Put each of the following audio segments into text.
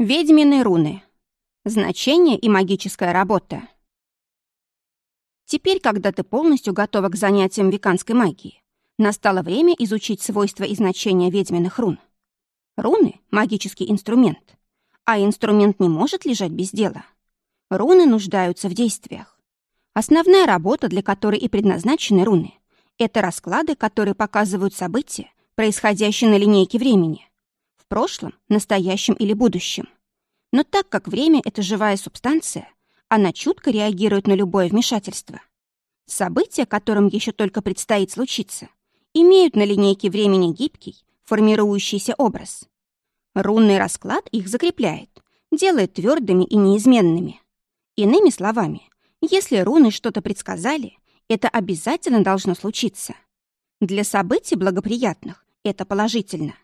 Ведьмины руны. Значение и магическая работа. Теперь, когда ты полностью готова к занятиям веканской магии, настало время изучить свойства и значения ведьминых рун. Руны — магический инструмент, а инструмент не может лежать без дела. Руны нуждаются в действиях. Основная работа, для которой и предназначены руны, это расклады, которые показывают события, происходящие на линейке времени, прошлом, настоящем или будущем. Но так как время — это живая субстанция, она чутко реагирует на любое вмешательство. События, которым еще только предстоит случиться, имеют на линейке времени гибкий, формирующийся образ. Рунный расклад их закрепляет, делает твердыми и неизменными. Иными словами, если руны что-то предсказали, это обязательно должно случиться. Для событий благоприятных это положительно.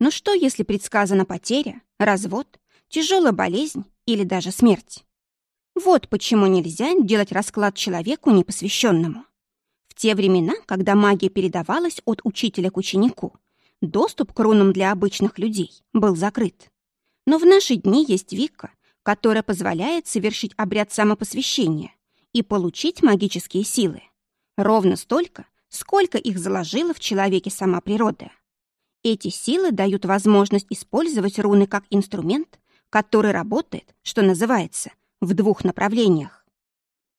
Но что, если предсказана потеря, развод, тяжелая болезнь или даже смерть? Вот почему нельзя делать расклад человеку непосвященному. В те времена, когда магия передавалась от учителя к ученику, доступ к рунам для обычных людей был закрыт. Но в наши дни есть Вика, которая позволяет совершить обряд самопосвящения и получить магические силы. Ровно столько, сколько их заложила в человеке сама природа. Эти силы дают возможность использовать руны как инструмент, который работает, что называется, в двух направлениях.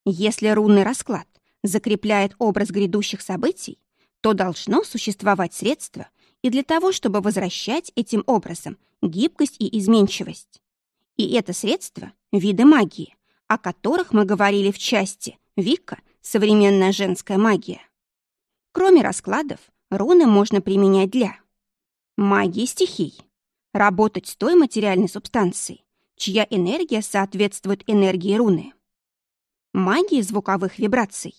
Если рунный расклад закрепляет образ грядущих событий, то должно существовать средство и для того, чтобы возвращать этим образом гибкость и изменчивость. И это средство — виды магии, о которых мы говорили в части «Вика. Современная женская магия». Кроме раскладов, руны можно применять для Магии стихий. Работать с той материальной субстанцией, чья энергия соответствует энергии руны. Магии звуковых вибраций.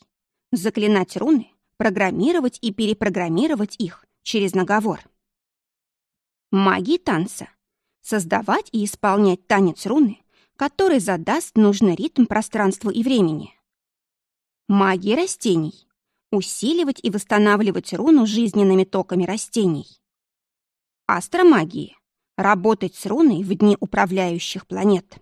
Заклинать руны, программировать и перепрограммировать их через наговор. Магии танца. Создавать и исполнять танец руны, который задаст нужный ритм пространству и времени. Магии растений. Усиливать и восстанавливать руну жизненными токами растений астромагии. Работать с руной в дни управляющих планет.